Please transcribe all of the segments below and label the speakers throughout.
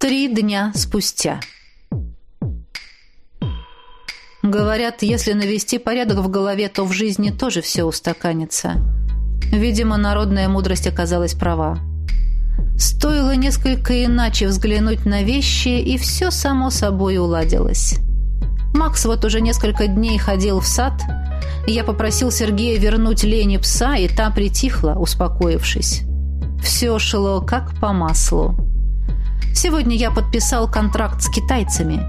Speaker 1: Три дня спустя. Говорят, если навести порядок в голове, то в жизни тоже все устаканится. Видимо, народная мудрость оказалась права. Стоило несколько иначе взглянуть на вещи, и все само собой уладилось. Макс вот уже несколько дней ходил в сад. Я попросил Сергея вернуть Лене пса, и та притихла, успокоившись. Все шло как по маслу. Сегодня я подписал контракт с китайцами.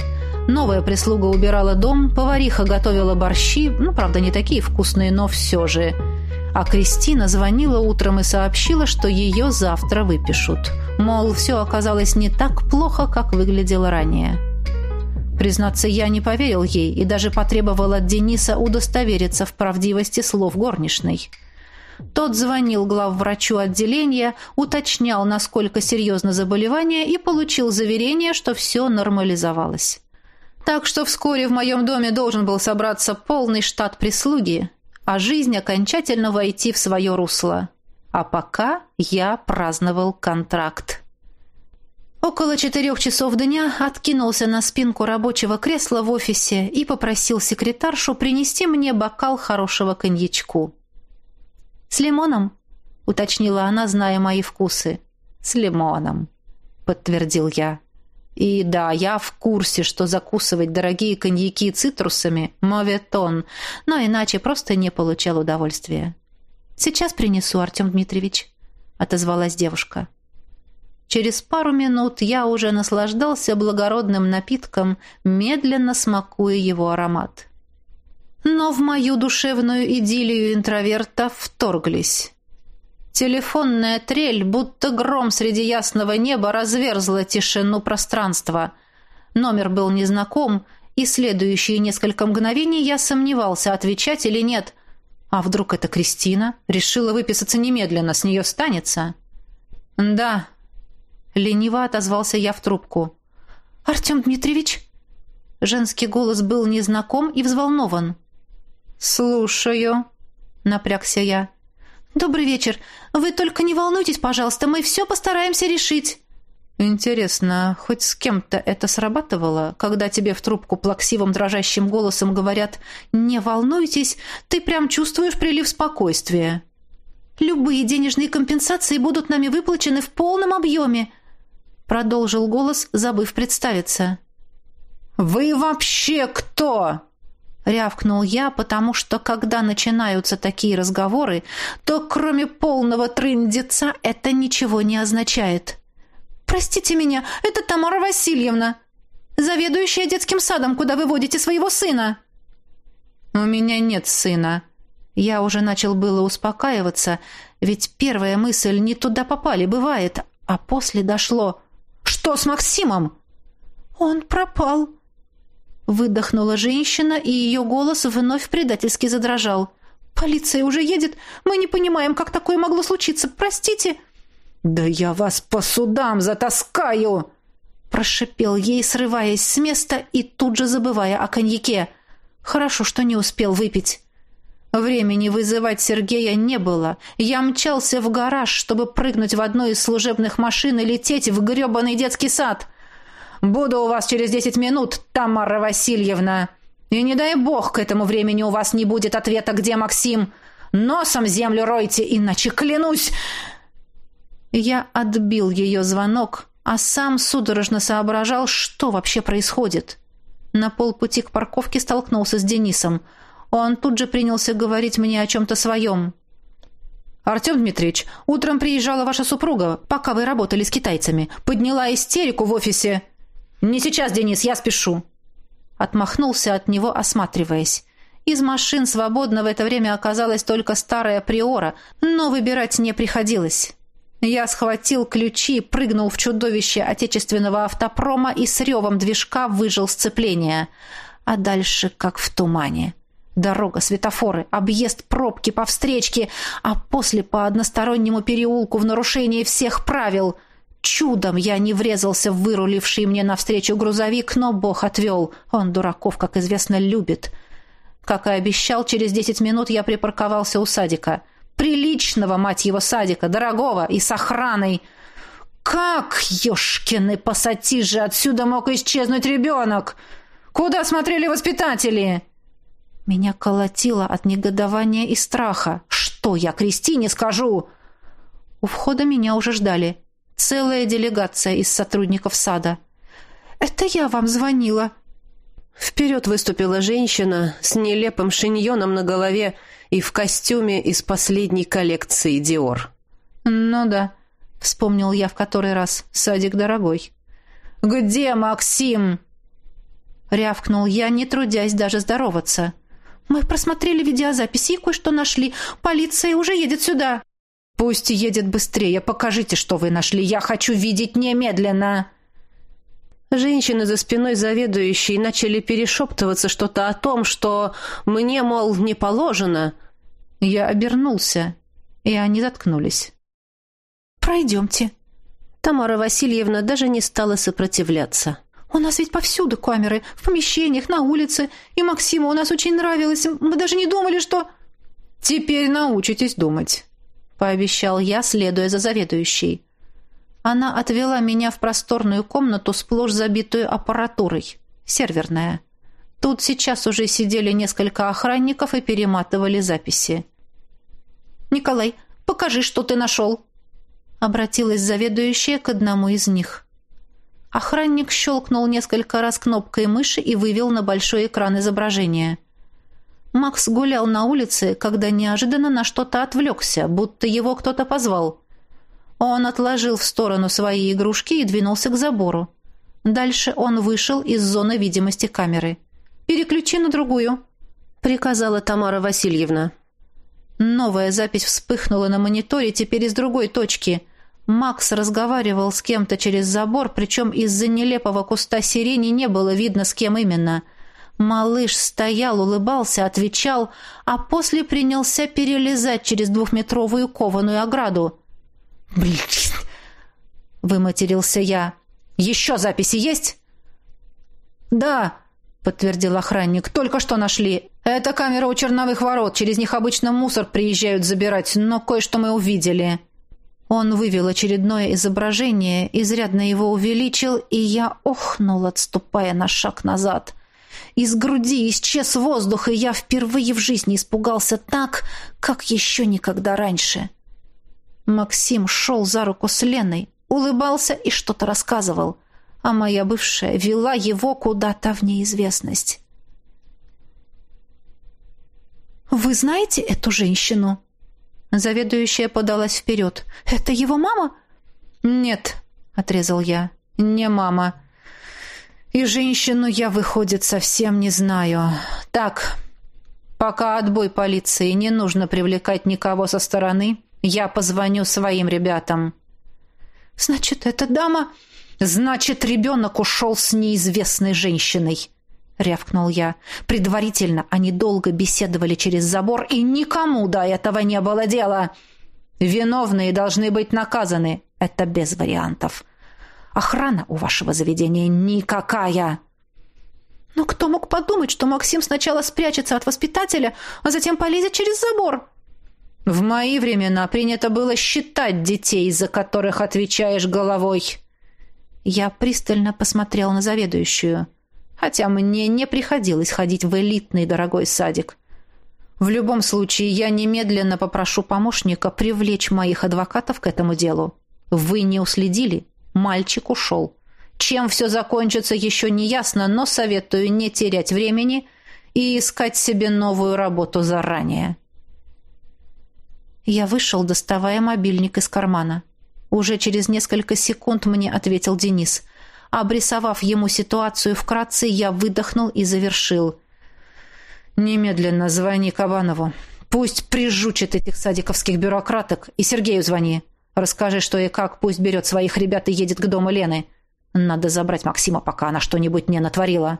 Speaker 1: Новая прислуга убирала дом, повариха готовила борщи, ну, правда, не такие вкусные, но все же. А Кристина звонила утром и сообщила, что ее завтра выпишут. Мол, все оказалось не так плохо, как выглядело ранее. Признаться, я не поверил ей и даже потребовал от Дениса удостовериться в правдивости слов горничной. Тот звонил главврачу отделения, уточнял, насколько серьезно заболевание, и получил заверение, что все нормализовалось. Так что вскоре в моем доме должен был собраться полный штат прислуги, а жизнь окончательно войти в свое русло. А пока я праздновал контракт. Около четырех часов дня откинулся на спинку рабочего кресла в офисе и попросил секретаршу принести мне бокал хорошего коньячку. «С лимоном?» — уточнила она, зная мои вкусы. «С лимоном», — подтвердил я. «И да, я в курсе, что закусывать дорогие коньяки цитрусами — моветон, но иначе просто не получал удовольствия». «Сейчас принесу, Артем Дмитриевич», — отозвалась девушка. Через пару минут я уже наслаждался благородным напитком, медленно смакуя его аромат. Но в мою душевную идиллию интроверта вторглись. Телефонная трель, будто гром среди ясного неба, разверзла тишину пространства. Номер был незнаком, и следующие несколько мгновений я сомневался, отвечать или нет. А вдруг это Кристина? Решила выписаться немедленно, с нее станется? «Да», — лениво отозвался я в трубку. «Артем Дмитриевич?» Женский голос был незнаком и взволнован. «Слушаю», — напрягся я. «Добрый вечер. Вы только не волнуйтесь, пожалуйста, мы все постараемся решить». «Интересно, хоть с кем-то это срабатывало, когда тебе в трубку плаксивым дрожащим голосом говорят «Не волнуйтесь, ты прям чувствуешь прилив спокойствия».
Speaker 2: «Любые денежные компенсации будут нами выплачены в полном объеме», продолжил голос, забыв представиться.
Speaker 1: «Вы вообще кто?» Рявкнул я, потому что, когда начинаются такие разговоры, то кроме полного трындеца это ничего не означает.
Speaker 2: «Простите меня, это Тамара Васильевна, заведующая детским садом, куда вы водите своего сына».
Speaker 1: «У меня нет сына». Я уже начал было успокаиваться, ведь первая мысль «не туда попали» бывает, а после дошло. «Что с Максимом?»
Speaker 2: «Он пропал»,
Speaker 1: Выдохнула женщина, и ее голос вновь предательски задрожал.
Speaker 2: «Полиция уже едет. Мы не понимаем, как такое могло случиться. Простите».
Speaker 1: «Да я вас по судам затаскаю!» Прошипел ей, срываясь с места и тут же забывая о коньяке. Хорошо, что не успел выпить. Времени вызывать Сергея не было. Я мчался в гараж, чтобы прыгнуть в одну из служебных машин и лететь в грёбаный детский сад. Буду у вас через десять минут, Тамара Васильевна. И не дай бог к этому времени у вас не будет ответа, где Максим. Носом землю ройте, иначе клянусь...» Я отбил ее звонок, а сам судорожно соображал, что вообще происходит. На полпути к парковке столкнулся с Денисом. Он тут же принялся говорить мне о чем-то своем. «Артем Дмитриевич, утром приезжала ваша супруга, пока вы работали с китайцами. Подняла истерику в офисе. «Не сейчас, Денис, я спешу!» Отмахнулся от него, осматриваясь. Из машин свободно в это время оказалась только старая приора, но выбирать не приходилось. Я схватил ключи, прыгнул в чудовище отечественного автопрома и с ревом движка выжил сцепление. А дальше как в тумане. Дорога, светофоры, объезд пробки по встречке, а после по одностороннему переулку в нарушении всех правил — Чудом я не врезался в выруливший мне навстречу грузовик, но Бог отвел. Он дураков, как известно, любит. Как и обещал, через десять минут я припарковался у садика. Приличного, мать его, садика, дорогого и с охраной.
Speaker 3: Как, ёшкины пассатижи, отсюда мог исчезнуть ребенок? Куда смотрели воспитатели?» Меня колотило от негодования и страха. «Что я Кристине скажу?» У входа меня уже ждали. Целая делегация из сотрудников сада. «Это я вам звонила».
Speaker 4: Вперед выступила женщина с нелепым шиньоном на голове и в костюме из последней коллекции «Диор».
Speaker 3: «Ну да», — вспомнил я в который раз, садик дорогой. «Где Максим?» Рявкнул я, не трудясь даже здороваться. «Мы просмотрели видеозаписи и кое-что нашли. Полиция уже едет сюда». «Пусть едет быстрее. Покажите, что вы нашли. Я хочу видеть немедленно!»
Speaker 4: Женщины за спиной заведующей начали перешептываться что-то о том, что мне, мол, не положено.
Speaker 3: Я обернулся, и они заткнулись.
Speaker 1: «Пройдемте».
Speaker 4: Тамара Васильевна даже не стала сопротивляться.
Speaker 1: «У нас ведь повсюду камеры, в помещениях, на улице. И Максиму у нас очень нравилось. Мы даже не думали, что...»
Speaker 3: «Теперь научитесь думать», — пообещал я, следуя за заведующей. Она отвела меня в просторную комнату, сплошь забитую аппаратурой. Серверная. Тут сейчас уже сидели несколько охранников и перематывали записи.
Speaker 1: «Николай, покажи, что ты нашел!» Обратилась заведующая к одному из них. Охранник щелкнул несколько раз кнопкой мыши и вывел на большой экран изображение. Макс гулял на улице, когда неожиданно на что-то отвлекся, будто его кто-то позвал. Он отложил в сторону свои игрушки и двинулся к забору. Дальше он вышел из зоны видимости камеры. «Переключи на другую», — приказала Тамара Васильевна. Новая запись вспыхнула на мониторе, теперь из другой точки. Макс разговаривал с кем-то через забор, причем из-за нелепого куста сирени не было видно, с кем именно. Малыш стоял, улыбался, отвечал, а после принялся перелезать через двухметровую кованую ограду. «Блин!» — выматерился я. «Еще записи есть?» «Да», — подтвердил охранник. «Только что нашли. Это камера у черновых ворот. Через них обычно мусор приезжают забирать, но кое-что мы увидели». Он вывел очередное изображение, изрядно его увеличил, и я охнул, отступая на шаг назад. Из груди исчез воздух, и я впервые в жизни испугался так, как еще никогда раньше. — Максим шел за руку с Леной, улыбался и что-то рассказывал, а моя бывшая вела его куда-то в неизвестность. «Вы знаете эту женщину?» Заведующая подалась вперед. «Это его мама?» «Нет», — отрезал я, — «не мама. И женщину я, выходит, совсем не знаю. Так, пока отбой полиции, не нужно привлекать никого со стороны. Я позвоню своим ребятам. Значит, эта дама... Значит, ребенок ушел с неизвестной женщиной, рявкнул я. Предварительно они долго беседовали через забор, и никому до этого не было дела. Виновные должны быть наказаны. Это без вариантов. Охрана у вашего заведения никакая. Но кто мог подумать, что Максим сначала спрячется от воспитателя, а затем полезет через забор? В мои времена принято было считать детей, за которых отвечаешь головой. Я пристально посмотрел на заведующую, хотя мне не приходилось ходить в элитный дорогой садик. В любом случае, я немедленно попрошу помощника привлечь моих адвокатов к этому делу. Вы не уследили? Мальчик ушел. Чем все закончится, еще не ясно, но советую не терять времени и искать себе новую работу заранее. Я вышел, доставая мобильник из кармана. Уже через несколько секунд мне ответил Денис. Обрисовав ему ситуацию вкратце, я выдохнул и завершил. «Немедленно звони Кабанову. Пусть прижучит этих садиковских бюрократок. И Сергею звони. Расскажи, что и как. Пусть берет своих ребят и едет к дому Лены. Надо забрать Максима, пока она что-нибудь не натворила».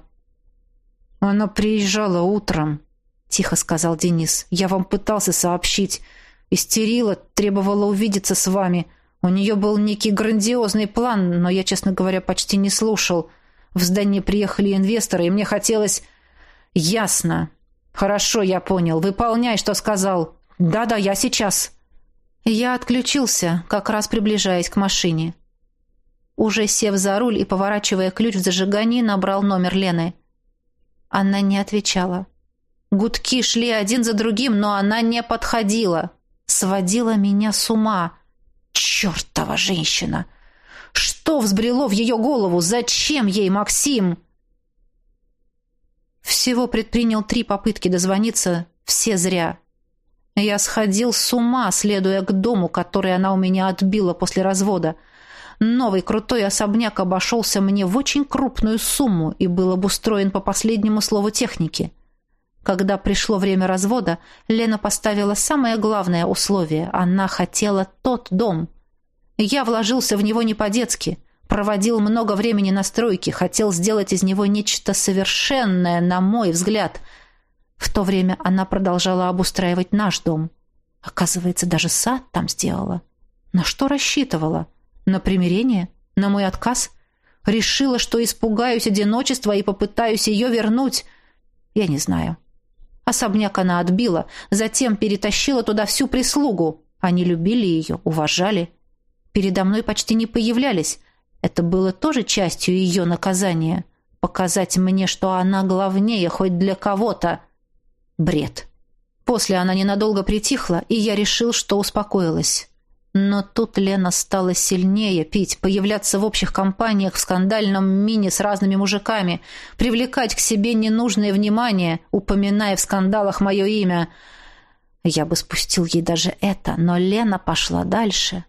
Speaker 1: «Она приезжала утром», — тихо сказал Денис. «Я вам пытался сообщить». Истерила, требовала увидеться с вами. У нее был некий грандиозный план, но я, честно говоря, почти не слушал. В здание приехали инвесторы, и мне хотелось... Ясно. Хорошо, я понял. Выполняй, что сказал. Да-да, я сейчас. Я отключился, как раз приближаясь к машине. Уже сев за руль и поворачивая ключ в зажигании, набрал номер Лены. Она не отвечала. Гудки шли один за другим, но она не подходила. Сводила меня с ума. Чертова женщина! Что взбрело в ее голову? Зачем ей Максим? Всего предпринял три попытки дозвониться, все зря. Я сходил с ума, следуя к дому, который она у меня отбила после развода. Новый крутой особняк обошелся мне в очень крупную сумму и был обустроен по последнему слову техники. Когда пришло время развода, Лена поставила самое главное условие. Она хотела тот дом. Я вложился в него не по-детски, проводил много времени на стройке, хотел сделать из него нечто совершенное, на мой взгляд. В то время она продолжала обустраивать наш дом. Оказывается, даже сад там сделала. На что рассчитывала? — на примирение? На мой отказ? Решила, что испугаюсь одиночества и попытаюсь ее вернуть? Я не знаю. Особняк она отбила, затем перетащила туда всю прислугу. Они любили ее, уважали. Передо мной почти не появлялись. Это было тоже частью ее наказания. Показать мне, что она главнее хоть для кого-то. Бред. После она ненадолго притихла, и я решил, что успокоилась. Но тут Лена стала сильнее пить, появляться в общих компаниях в скандальном мини с разными мужиками, привлекать к себе ненужное внимание, упоминая в скандалах мое имя. Я бы спустил ей даже это, но Лена пошла дальше.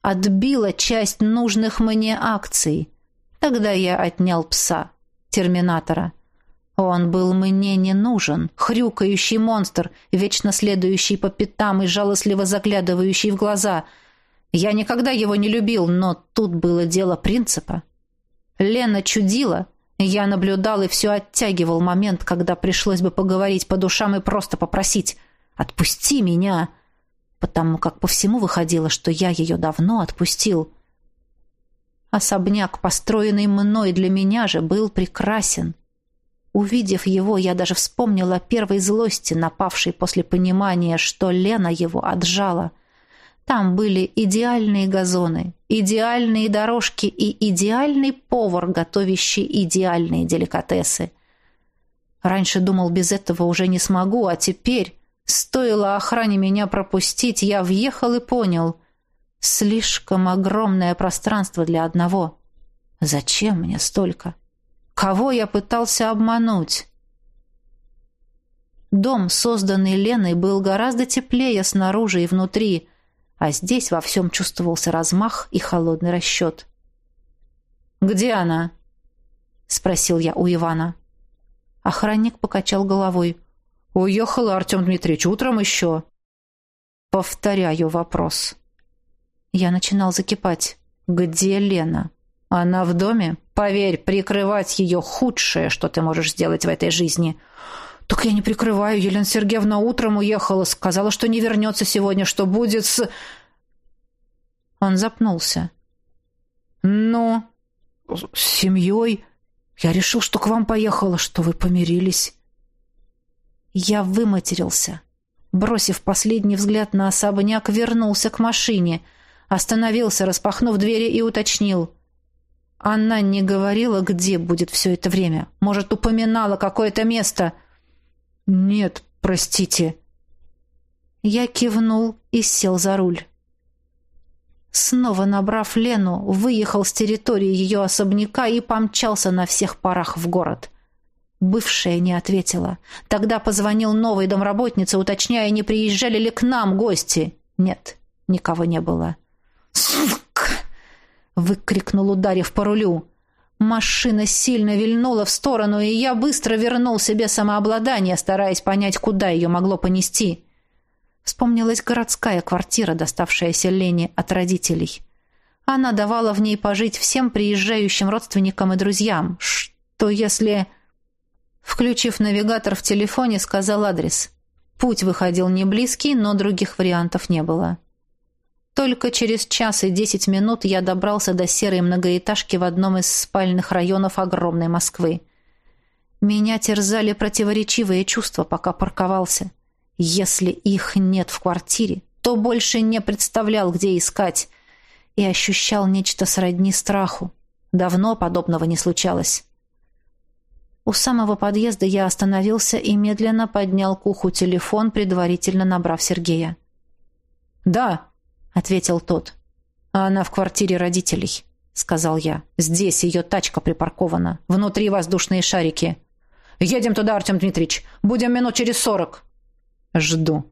Speaker 1: Отбила часть нужных мне акций. Тогда я отнял пса, терминатора. Он был мне не нужен, хрюкающий монстр, вечно следующий по пятам и жалостливо заглядывающий в глаза — я никогда его не любил, но тут было дело принципа. Лена чудила, я наблюдал и все оттягивал момент, когда пришлось бы поговорить по душам и просто попросить «Отпусти меня!» потому как по всему выходило, что я ее давно отпустил. Особняк, построенный мной для меня же, был прекрасен. Увидев его, я даже вспомнила первой злости, напавшей после понимания, что Лена его отжала — там были идеальные газоны, идеальные дорожки и идеальный повар, готовящий идеальные деликатесы. Раньше думал, без этого уже не смогу, а теперь, стоило охране меня пропустить, я въехал и понял. Слишком огромное пространство для одного. Зачем мне столько? Кого я пытался обмануть? Дом, созданный Леной, был гораздо теплее снаружи и внутри – а здесь во всем чувствовался размах и холодный расчет. «Где она?» — спросил я у Ивана. Охранник покачал головой. «Уехала, Артем Дмитриевич, утром еще». Повторяю вопрос. Я начинал закипать. «Где Лена? Она в доме? Поверь, прикрывать ее худшее, что ты можешь сделать в этой жизни». «Так я не прикрываю. Елена Сергеевна утром уехала, сказала, что не вернется сегодня, что будет с...» Он запнулся. «Но... с семьей... Я решил, что к вам поехала, что вы помирились». Я выматерился. Бросив последний взгляд на особняк, вернулся к машине. Остановился, распахнув двери и уточнил. Она не говорила, где будет все это время. Может, упоминала какое-то место. «Нет, простите». Я кивнул и сел за руль. Снова набрав Лену, выехал с территории ее особняка и помчался на всех парах в город. Бывшая не ответила. Тогда позвонил новой домработнице, уточняя, не приезжали ли к нам гости. Нет, никого не было. Выкрикнул, ударив по рулю. Машина сильно вильнула в сторону, и я быстро вернул себе самообладание, стараясь понять, куда ее могло понести. Вспомнилась городская квартира, доставшаяся Лене от родителей. Она давала в ней пожить всем приезжающим родственникам и друзьям. Что если... Включив навигатор в телефоне, сказал адрес. Путь выходил не близкий, но других вариантов не было. Только через час и десять минут я добрался до серой многоэтажки в одном из спальных районов огромной Москвы. Меня терзали противоречивые чувства, пока парковался. Если их нет в квартире, то больше не представлял, где искать. и ощущал нечто сродни страху. Давно подобного не случалось. У самого подъезда я остановился и медленно поднял к уху телефон, предварительно набрав Сергея. «Да», — ответил тот. «А она в квартире родителей», — сказал я. «Здесь ее тачка припаркована. Внутри воздушные шарики». «Едем туда, Артем Дмитриевич. Будем минут через сорок». «Жду».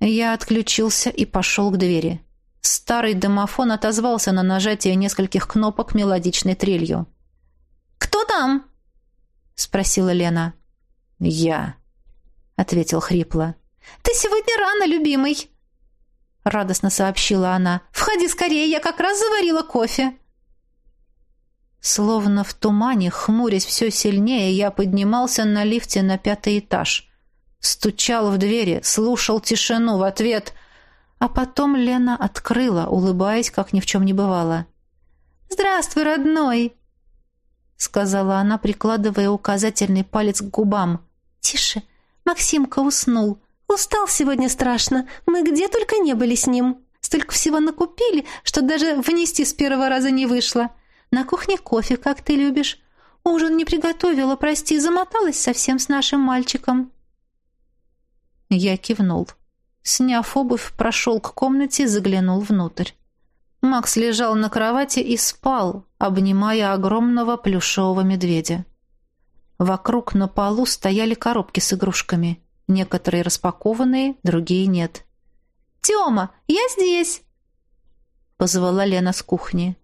Speaker 1: Я отключился и пошел к двери. Старый домофон отозвался на нажатие нескольких кнопок мелодичной трелью.
Speaker 2: «Кто там?» — спросила Лена.
Speaker 1: «Я», — ответил хрипло.
Speaker 2: «Ты сегодня рано, любимый», — радостно сообщила она. «Входи скорее, я как раз заварила кофе».
Speaker 1: Словно в тумане, хмурясь все сильнее, я поднимался на лифте на пятый этаж. Стучал в двери, слушал тишину в ответ — а потом Лена открыла, улыбаясь, как ни в чем не бывало.
Speaker 2: «Здравствуй, родной!»
Speaker 1: сказала она, прикладывая указательный палец к губам.
Speaker 2: «Тише, Максимка уснул. Устал сегодня страшно. Мы где только не были с ним. Столько всего накупили, что даже внести с первого раза не вышло. На кухне кофе, как ты любишь. Ужин не приготовила, прости, замоталась совсем с нашим мальчиком».
Speaker 1: Я кивнул. Сняв обувь, прошел к комнате, заглянул внутрь. Макс лежал на кровати и спал, обнимая огромного плюшевого медведя. Вокруг на полу стояли коробки с игрушками. Некоторые распакованные, другие нет.
Speaker 2: «Тёма, я здесь!»
Speaker 1: Позвала Лена с кухни.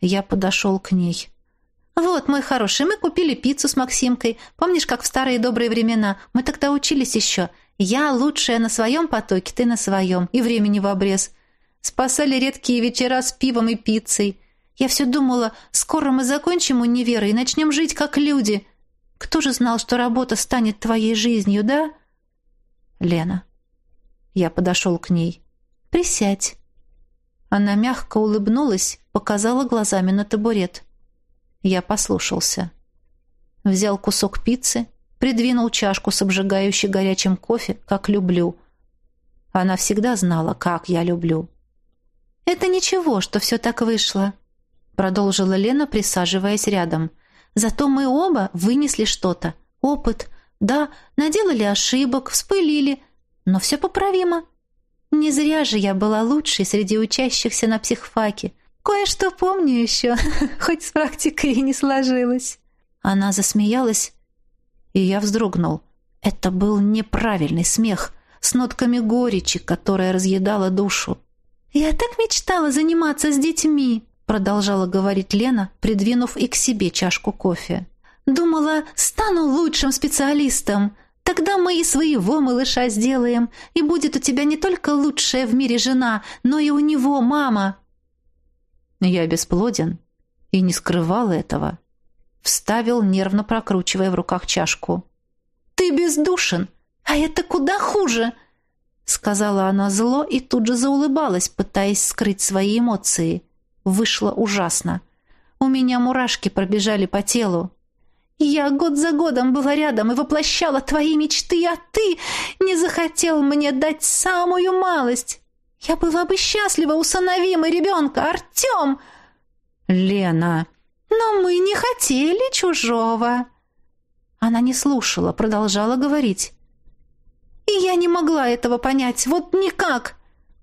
Speaker 1: Я подошел к ней.
Speaker 2: «Вот, мой хороший, мы купили пиццу с Максимкой. Помнишь, как в старые добрые времена? Мы тогда учились еще. Я лучшая на своем потоке, ты на своем. И времени в обрез. Спасали редкие вечера с пивом и пиццей. Я все думала, скоро мы закончим универ и начнем жить как люди. Кто же знал, что работа станет твоей жизнью, да?
Speaker 1: Лена. Я подошел к ней.
Speaker 2: Присядь.
Speaker 1: Она мягко улыбнулась, показала глазами на табурет. Я послушался. Взял кусок пиццы, придвинул чашку с обжигающей горячим кофе, как люблю. Она всегда знала, как я люблю.
Speaker 2: «Это ничего, что все так вышло», — продолжила Лена, присаживаясь рядом. «Зато мы оба вынесли что-то. Опыт. Да, наделали ошибок, вспылили, но все поправимо. Не зря же я была лучшей среди учащихся на психфаке. Кое-что помню еще, хоть с практикой и не сложилось».
Speaker 1: Она засмеялась, и я вздрогнул. Это был неправильный смех с нотками горечи, которая разъедала душу.
Speaker 2: «Я так мечтала заниматься с детьми», продолжала говорить Лена, придвинув и к себе чашку кофе. «Думала, стану лучшим специалистом. Тогда мы и своего малыша сделаем, и будет у тебя не только лучшая в мире жена, но и у него мама».
Speaker 1: Я бесплоден и не скрывал этого. Вставил, нервно прокручивая в руках чашку.
Speaker 2: «Ты бездушен, а это куда хуже!» Сказала она зло и тут же заулыбалась, пытаясь скрыть свои эмоции. Вышло ужасно. У меня мурашки пробежали по телу. «Я год за годом была рядом и воплощала твои мечты, а ты не захотел мне дать самую малость. Я была бы счастлива, усыновим и ребенка, Артем!»
Speaker 1: «Лена!»
Speaker 2: «Но мы не хотели чужого!» Она не слушала, продолжала говорить. «И я не могла этого понять, вот никак!»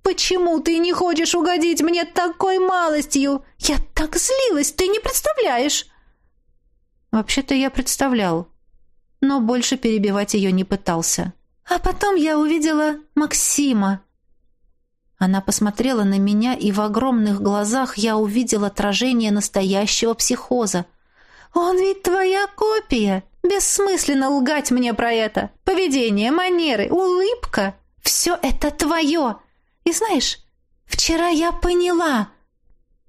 Speaker 2: «Почему ты не хочешь угодить мне такой малостью? Я так злилась, ты не представляешь!»
Speaker 1: Вообще-то я представлял, но больше перебивать ее не пытался.
Speaker 2: А потом я увидела Максима.
Speaker 1: Она посмотрела на меня, и в огромных глазах я увидел отражение настоящего психоза.
Speaker 2: «Он ведь твоя копия! Бессмысленно лгать мне про это! Поведение, манеры, улыбка — все это твое! И знаешь, вчера я поняла...»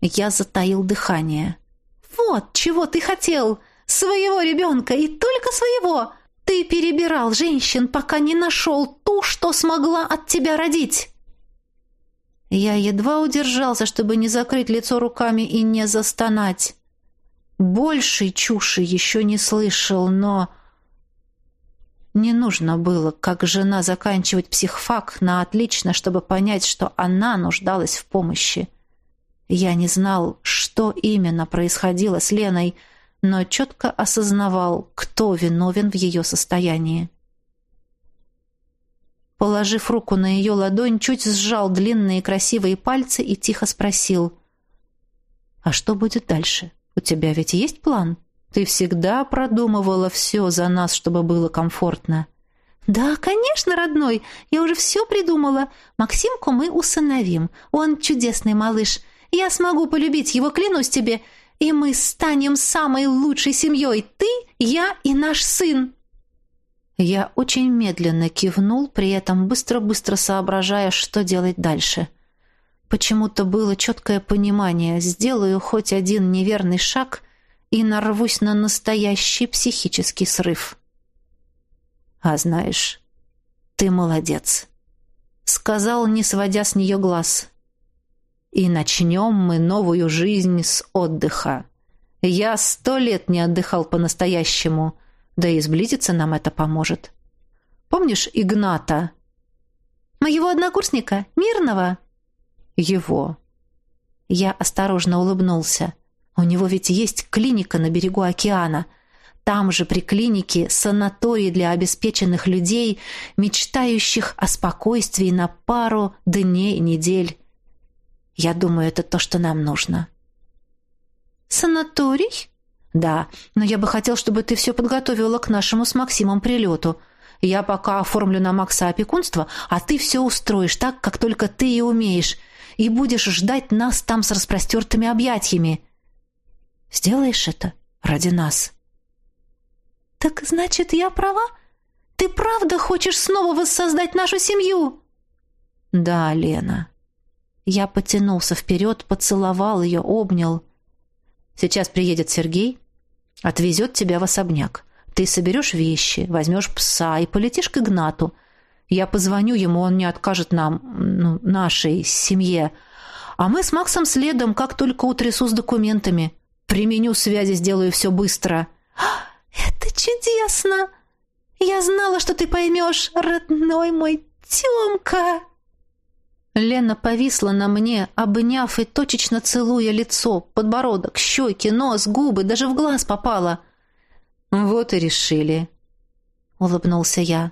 Speaker 1: Я затаил дыхание.
Speaker 2: «Вот чего ты хотел! Своего ребенка и только своего! Ты перебирал женщин, пока не нашел ту, что смогла от тебя родить!»
Speaker 1: Я едва удержался, чтобы не закрыть лицо руками и не застонать. Большей чуши еще не слышал, но... Не нужно было, как жена, заканчивать психфак на отлично, чтобы понять, что она нуждалась в помощи. Я не знал, что именно происходило с Леной, но четко осознавал, кто виновен в ее состоянии. Положив руку на ее ладонь, чуть сжал длинные красивые пальцы и тихо спросил. «А что будет дальше? У тебя ведь есть план? Ты всегда продумывала все за нас, чтобы было комфортно».
Speaker 2: «Да, конечно, родной, я уже все придумала. Максимку мы усыновим. Он чудесный малыш. Я смогу полюбить его, клянусь тебе. И мы станем самой лучшей семьей. Ты, я и наш сын».
Speaker 1: Я очень медленно кивнул, при этом быстро-быстро соображая, что делать дальше. Почему-то было четкое понимание, сделаю хоть один неверный шаг и нарвусь на настоящий психический срыв. «А знаешь, ты молодец», — сказал, не сводя с нее глаз. «И начнем мы новую жизнь с отдыха. Я сто лет не отдыхал по-настоящему». Да и сблизиться нам это поможет. Помнишь Игната?
Speaker 2: Моего однокурсника, Мирного?
Speaker 1: Его. Я осторожно улыбнулся. У него ведь есть клиника на берегу океана. Там же при клинике санаторий для обеспеченных людей, мечтающих о спокойствии на пару дней и недель. Я думаю, это то, что нам нужно.
Speaker 2: Санаторий?
Speaker 1: «Да, но я бы хотел, чтобы ты все подготовила к нашему с Максимом прилету. Я пока оформлю на Макса опекунство, а ты все устроишь так, как только ты и умеешь, и будешь ждать нас там с распростертыми объятиями. Сделаешь это ради нас?»
Speaker 2: «Так значит, я права? Ты правда хочешь снова воссоздать нашу семью?»
Speaker 1: «Да, Лена». Я потянулся вперед, поцеловал ее, обнял. Сейчас приедет Сергей, отвезет тебя в особняк. Ты соберешь вещи, возьмешь пса и полетишь к Игнату. Я позвоню ему, он не откажет нам, ну, нашей семье. А мы с Максом следом, как только утрясу с документами. Применю связи, сделаю все быстро.
Speaker 2: Это чудесно! Я знала, что ты поймешь, родной мой Тёмка!»
Speaker 1: Лена повисла на мне, обняв и точечно целуя лицо, подбородок, щеки, нос, губы, даже в глаз попала. «Вот и решили», — улыбнулся я.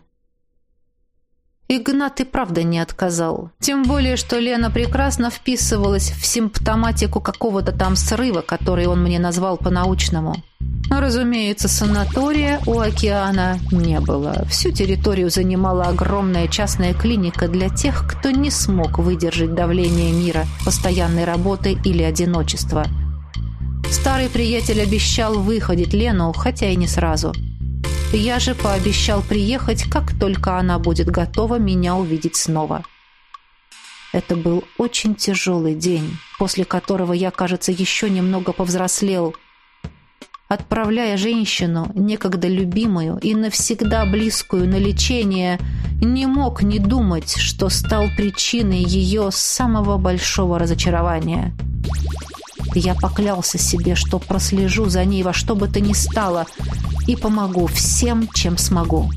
Speaker 1: Игнат и правда не отказал. Тем более, что Лена прекрасно вписывалась в симптоматику какого-то там срыва, который он мне назвал по-научному. Разумеется, санатория у океана не было. Всю территорию занимала огромная частная клиника для тех, кто не смог выдержать давление мира, постоянной работы или одиночества. Старый приятель обещал выходить Лену, хотя и не сразу – я же пообещал приехать, как только она будет готова меня увидеть снова. Это был очень тяжелый день, после которого я, кажется, еще немного повзрослел. Отправляя женщину, некогда любимую и навсегда близкую на лечение, не мог не думать, что стал причиной ее самого большого разочарования. Я поклялся себе, что прослежу за ней во что бы то ни стало – и помогу всем, чем смогу.